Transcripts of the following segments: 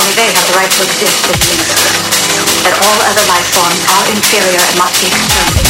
Only they have the right to exist as. That all other life forms are inferior and must be exterminated.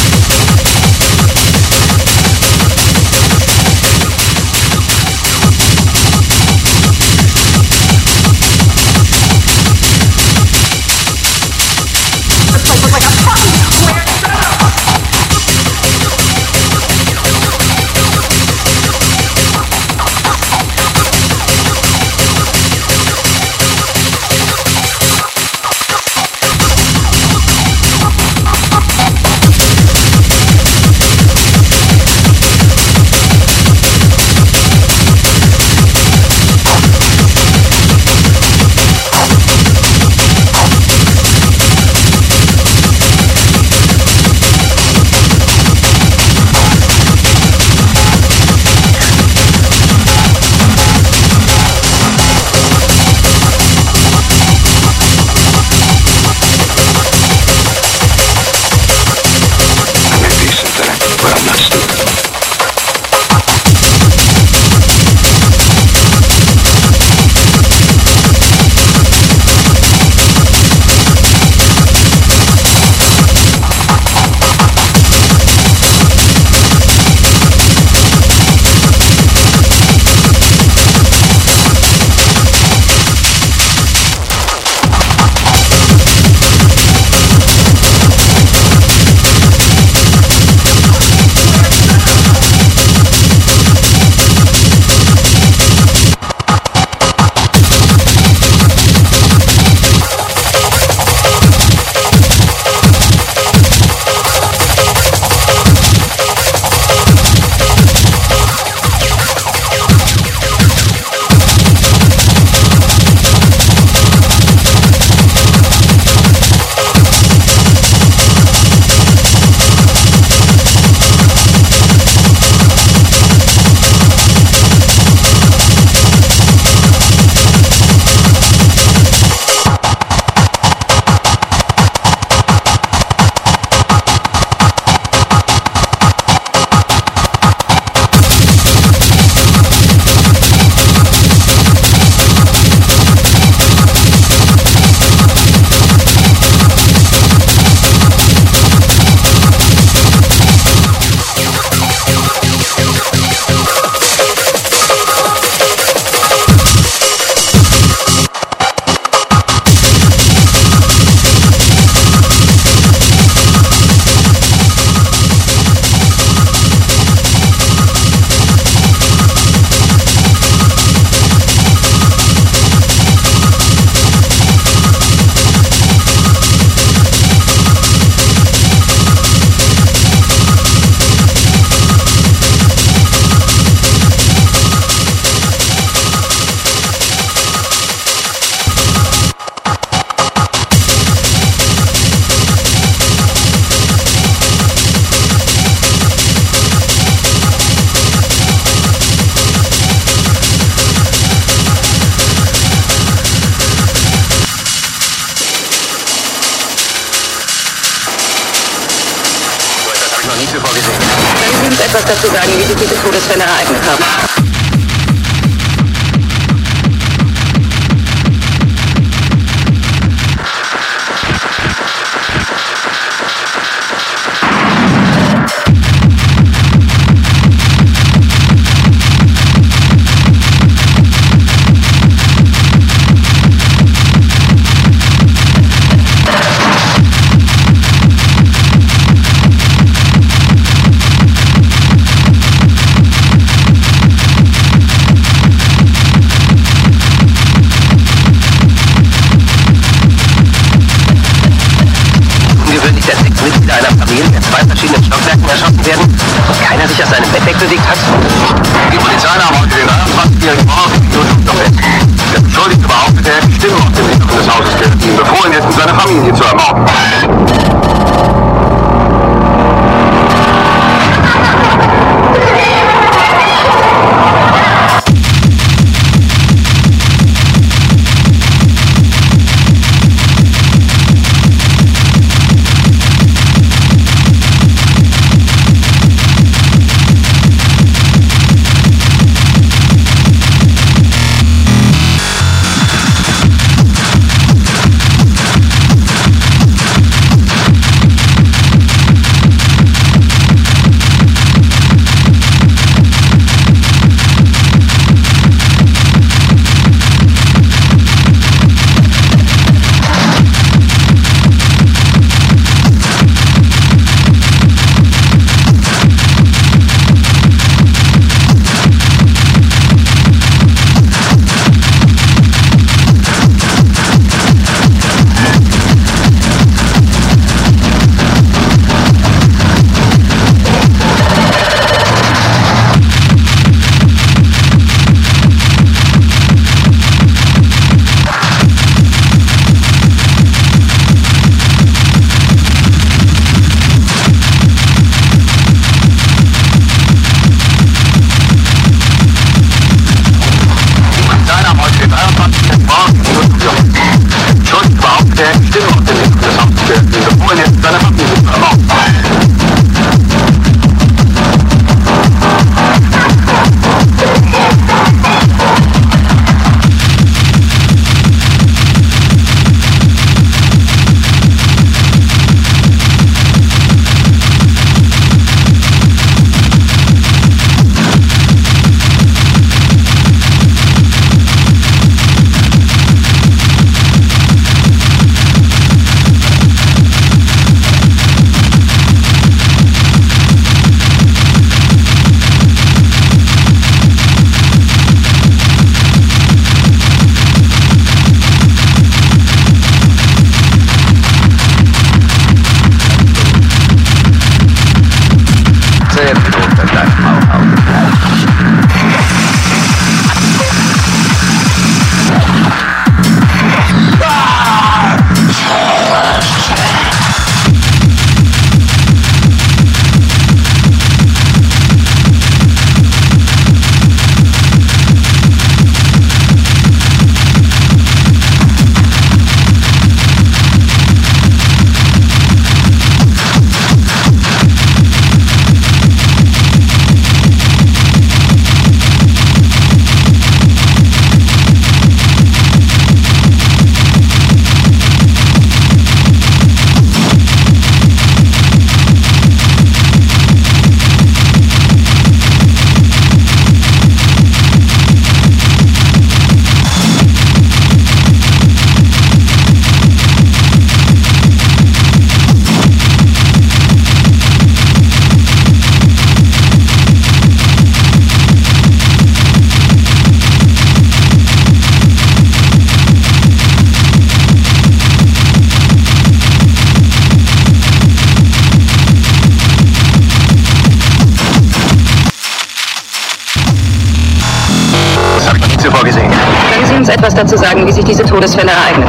Diese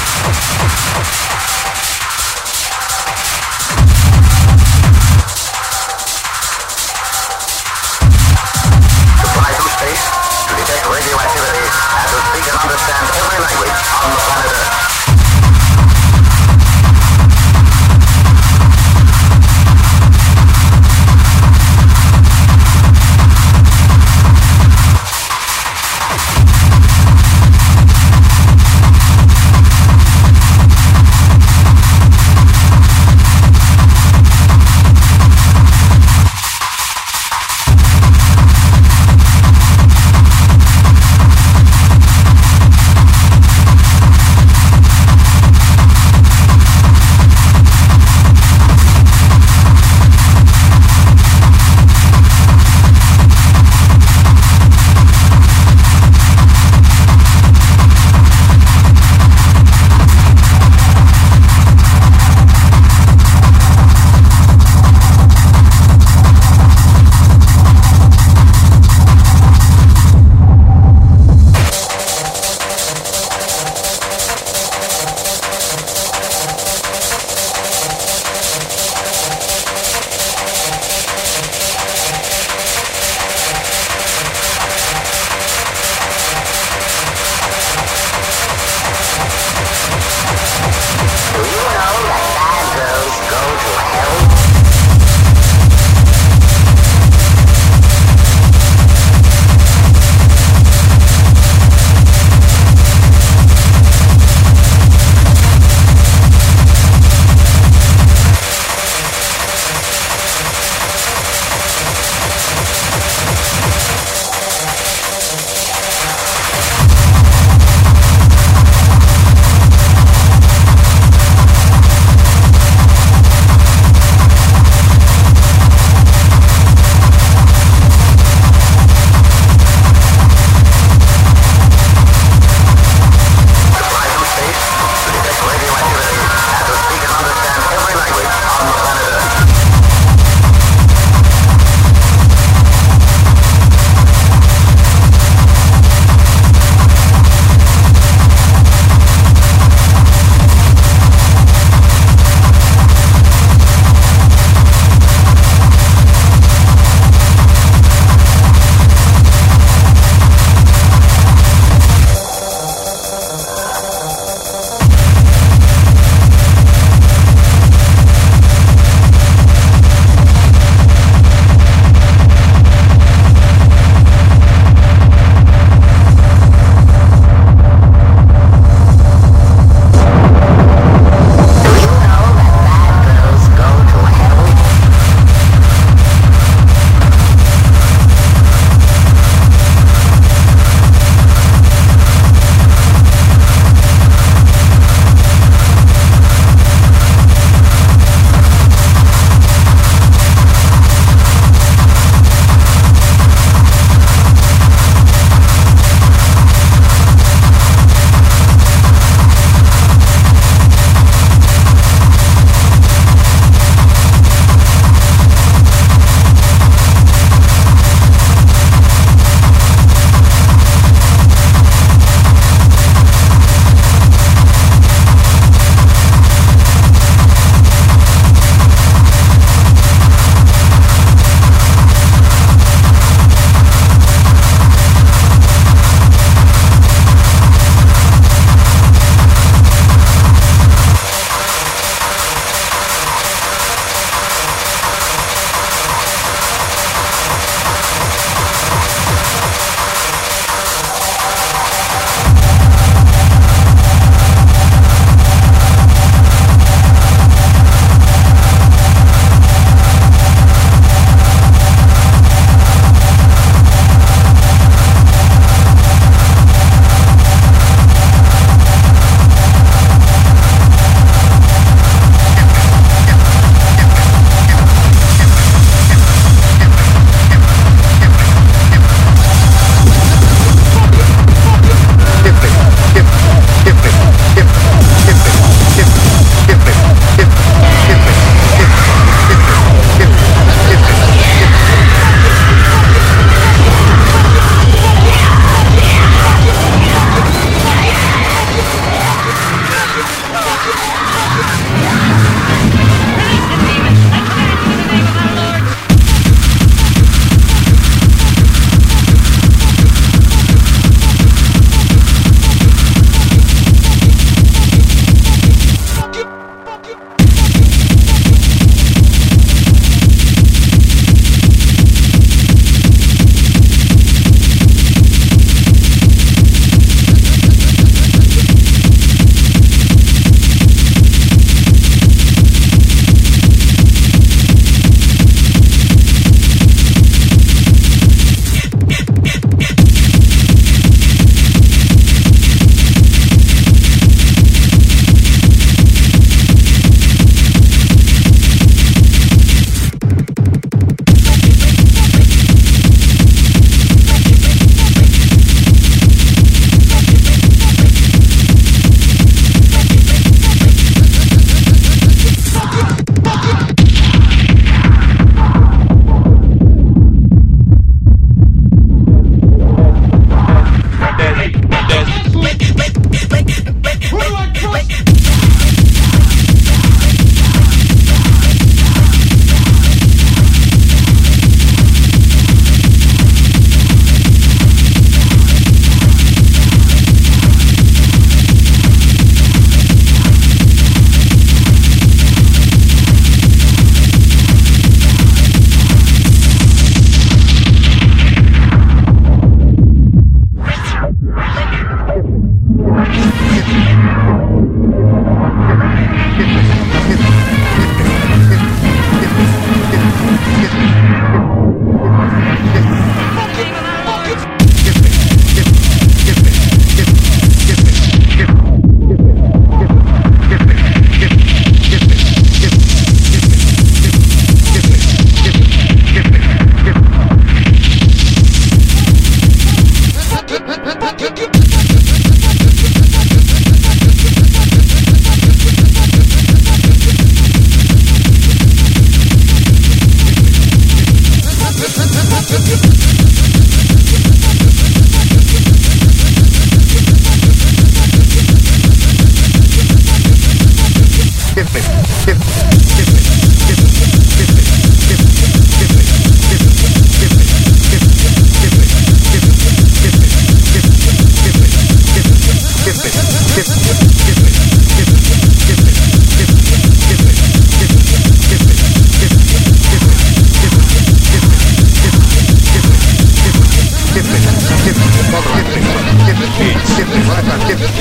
あっ。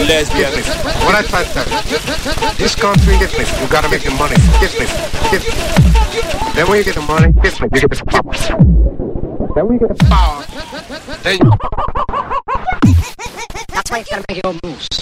Lesbian. What I try to. This country, get me. You gotta make the money. Get me. Get me. Then when you get the money, get me. You get the power. Then when you get the power, then you... That's why you gotta make your own moves.